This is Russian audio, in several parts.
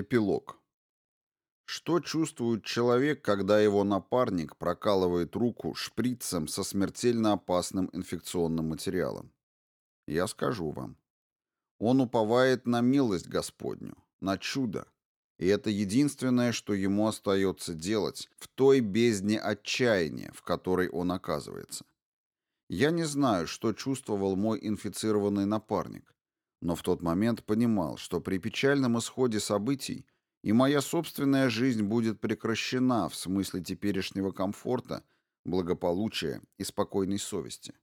Эпилог. Что чувствует человек, когда его напарник прокалывает руку шприцем со смертельно опасным инфекционным материалом? Я скажу вам. Он уповает на милость Господню, на чудо. И это единственное, что ему остается делать в той бездне отчаяния, в которой он оказывается. Я не знаю, что чувствовал мой инфицированный напарник, но в тот момент понимал, что при печальном исходе событий и моя собственная жизнь будет прекращена в смысле теперешнего комфорта, благополучия и спокойной совести.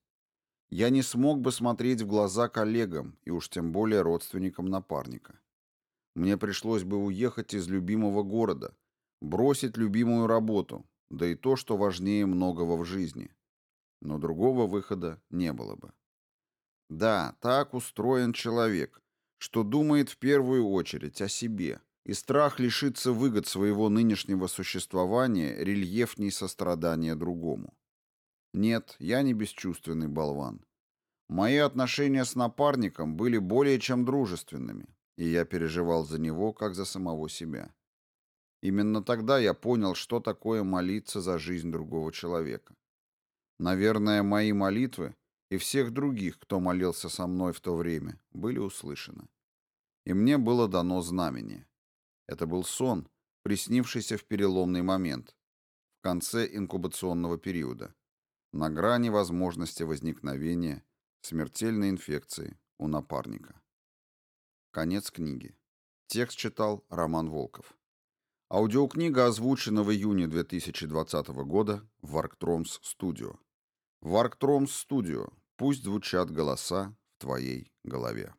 Я не смог бы смотреть в глаза коллегам и уж тем более родственникам напарника. Мне пришлось бы уехать из любимого города, бросить любимую работу, да и то, что важнее многого в жизни. Но другого выхода не было бы. Да, так устроен человек, что думает в первую очередь о себе, и страх лишиться выгод своего нынешнего существования рельефней сострадания другому. Нет, я не бесчувственный болван. Мои отношения с напарником были более чем дружественными, и я переживал за него, как за самого себя. Именно тогда я понял, что такое молиться за жизнь другого человека. Наверное, мои молитвы и всех других, кто молился со мной в то время, были услышаны. И мне было дано знамение. Это был сон, приснившийся в переломный момент, в конце инкубационного периода, на грани возможности возникновения смертельной инфекции у напарника. Конец книги. Текст читал Роман Волков. Аудиокнига озвучена в июне 2020 года в Арктромс Студио. Варктромс Студио Пусть звучат голоса в твоей голове.